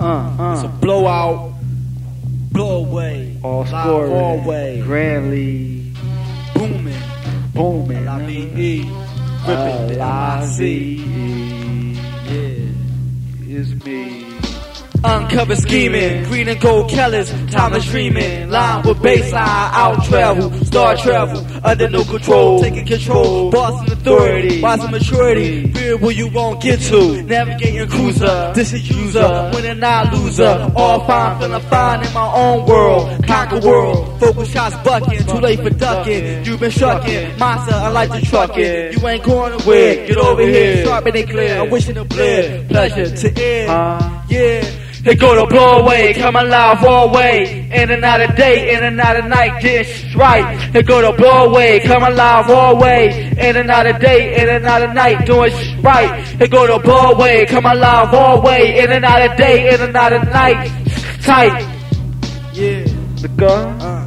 Uh, uh. It's a blowout, blow away, All scoring. all way, Grand League. booming, Booming. L I V E, ripping the M-I-C. Yeah. it's me. Um, Uncover scheming, green and gold colors, time is dreaming. Line with baseline, out travel, star travel, under no control, taking control, boss and authority, wise and maturity, fear where you won't get to. Navigating cruiser, this is user, winning not loser. All fine, feeling fine in my own world, conquer world, focus shots bucking, too late for ducking. You've been shucking, monster, I like the trucking. You ain't going nowhere, get over here, sharp and clear, I'm wishing to clear, pleasure to end. Yeah. They go to blow away, come alive all way. In and out of day, in and out of night, this right. They go to blow away, come alive all way. In and out of day, in and out of night, doing right. They go to blow away, come alive all way. In and out of day, in and out of night, tight. Yeah. the gun. Uh.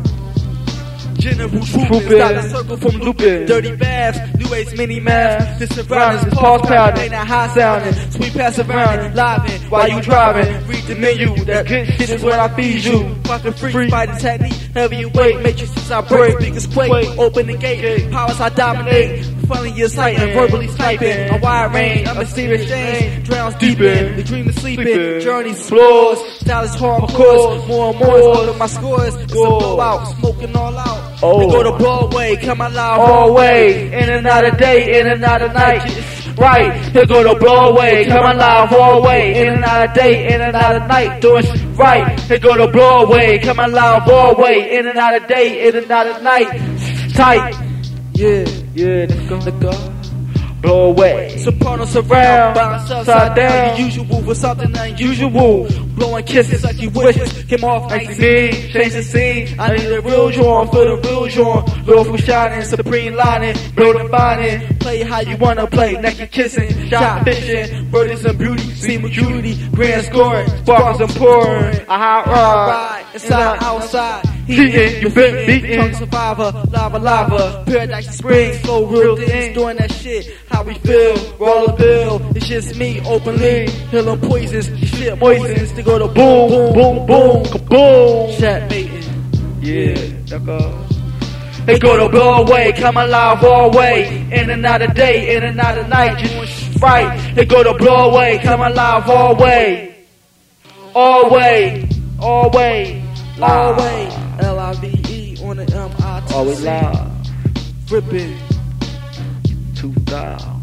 General trooping, stop the circle from looping. Dirty baths, new age mini math. This surroundings, pause pounding, ain't not high sounding. Sweet pass around, livin' while you driving. Read the menu, that good shit is what I feed you. Fucking free, fighting technique, heavyweight, matrices I break, speakers quake, open the gate, powers I dominate. Your sight and verbally sniping. A wide range, I'm a serious change. Drowns deep in, the dream is sleeping. journeys explores, style is hardcore. More and more, all of my scores. It's a blowout, smoking all out. Oh. They go to Broadway, come alive Broadway. In and out of day, in and out of night. Right, they go to Broadway, come alive Broadway. In and out of day, in and out of night. Doing sh- right, they go to Broadway, come alive Broadway. In and out of day, in and out of night. Tight. Yeah. Yeah, the gun. The go. Blow away. Sopranos around, bounce upside down. The Usual with something unusual. Blowing kisses like you wish. Came off like me, change the scene. I need a real joint for the real joint. Lawful shining, supreme lining, blow the binding. Play how you wanna play, naked kissing, shot fishing, birdies and beauty, scene with beauty, grand scoring, sparkles and pouring. A hot ride, inside, outside. Heating, you fit beating. Tongue survivor, lava, lava. Paradise Springs, slow real things. Doing that shit, how we feel. Roll a bill, it's just me openly. Healing poisons, shit poisons. To go to boom, boom, boom, boom, kaboom. Chat mating. Yeah, the gun. They go to blow away, come alive all way. In of day, in of night, just right. They go to blow away, come alive all way. All way, all way, all way. L-I-V-E on the M-I-T. Always live. Ripping. 2000.